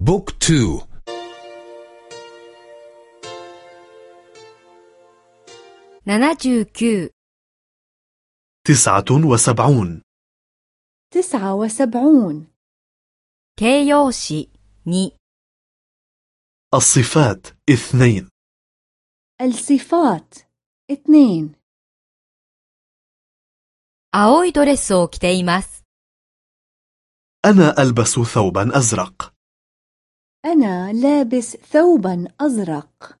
بوك تو ناناتيو تسعة وسبعون. تسعة وسبعون. كيوشي ني. الصفات اثنين. الصفات اثنين. أوي دوريس أنا ألبس ثوبا أزرق. أنا لابس ثوبا أزرق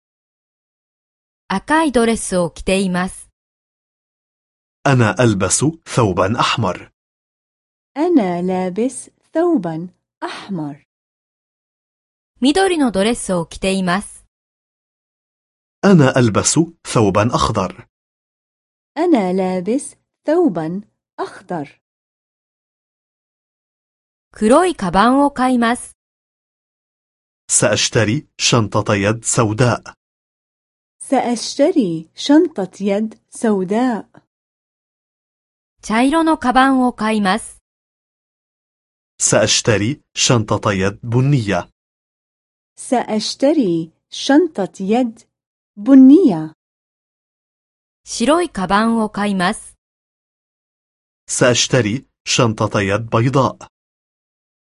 赤いドレスを着ています。 أنا ألبس ثوبا أحمر أنا لابس ثوبا أحمر 緑のドレスを着ています。 أنا ألبس ثوبا أخضر أنا لابس ثوبا أخضر 黒いカバンを買います。 سأشتري شنطة يد سوداء سأشتري شنطة يد سوداء 茶色のカバンを買います。 سأشتري شنطة يد بنية سأشتري شنطة يد بنية 白いカバンを買います。 سأشتري شنطة يد بيضاء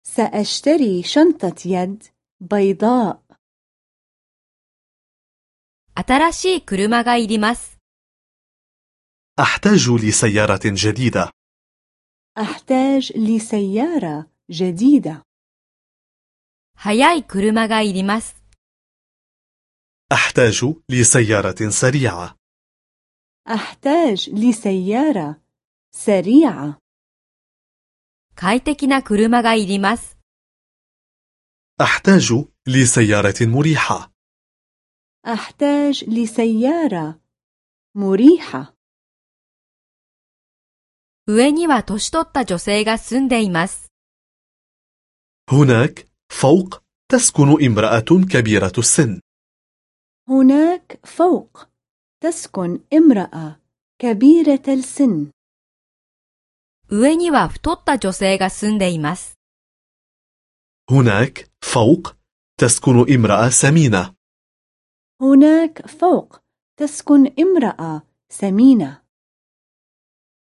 سأشتري شنطة يد بيضاء 新しい車がいります。 أحتاج لسيارة جديدة أحتاج لسيارة جديدة 速い車がいります。 أحتاج لسيارة سريعة أحتاج لسيارة سريعة 快適な車がいります。 أحتاج لسيارة مريحة أحتاج لسيارة مريحة 上には年取った女性が住んでいます。 هناك فوق تسكن امرأة كبيرة السن هناك فوق تسكن امرأة كبيرة السن 上には太った女性が住んでいます。 هناك فوق تسكن امرأة سمينة هناك فوق تسكن امرأة سمينة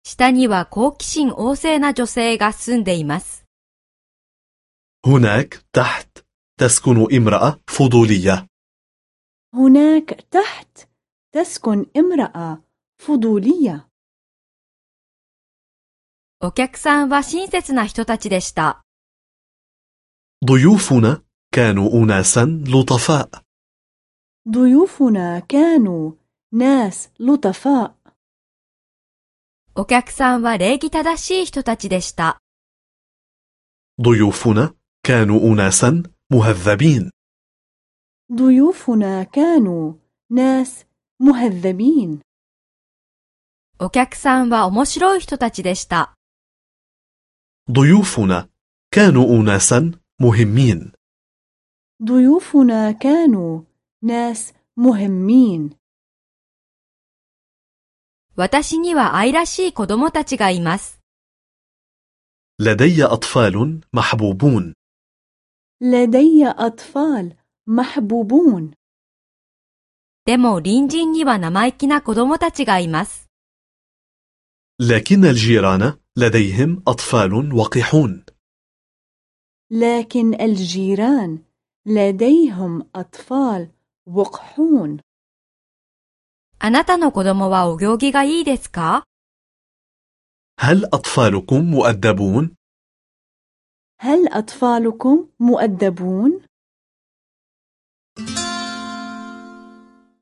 下には好奇心旺盛な女性が住んでいます。 هناك تحت تسكن امرأة فضولية هناك تحت تسكن امرأة فضولية お客さんは親切な人たちでした。 ضيوفنا كانوا أناسا لطفاء ضيوفنا كانوا ناس لطفاء お客さんは礼儀正しい人たちでした。 ضيوفنا كانوا أناسا مهذبين ضيوفنا كانوا ناس مهذبين お客さんは面白い人たちでした。 ضيوفنا كانوا أناسا مهمين ضيوفنا كانوا ناس مهمين 私には愛らしい子供たちがいます。 لدي أطفال محبوبون لدي أطفال محبوبون でも隣人には生意気な子供たちがいます。 لكن الجيران لديهم أطفال وقحون لكن الجيران لديهم أطفال وقحون あなたの子供はお行儀がいいですか هل أطفالكم مؤدبون؟ هل أطفالكم مؤدبون؟